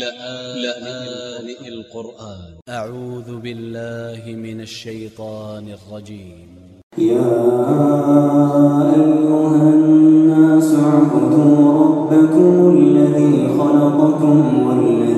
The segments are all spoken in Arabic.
لآن القرآن. أ ع و ذ ب ا ل ل ه من ا ل ش ي ط ا ن ا ل ج ي م يا أيها الناس اعبدوا ربكم الذي خلقكم والذين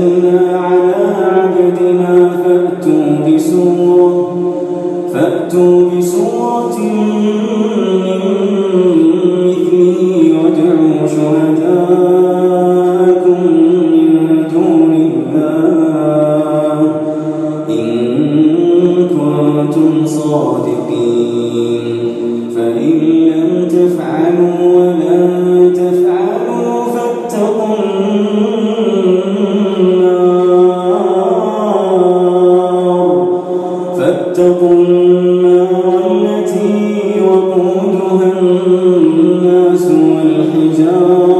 نزلنا على عبدنا فأتوا بسورة فأتوا بسورة من مثله وادعوا شهداءكم من دون الله إن كنتم صادقين. فإن فاتقوا النار التي وقودها الناس والحجارة.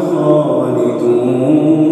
خالدون.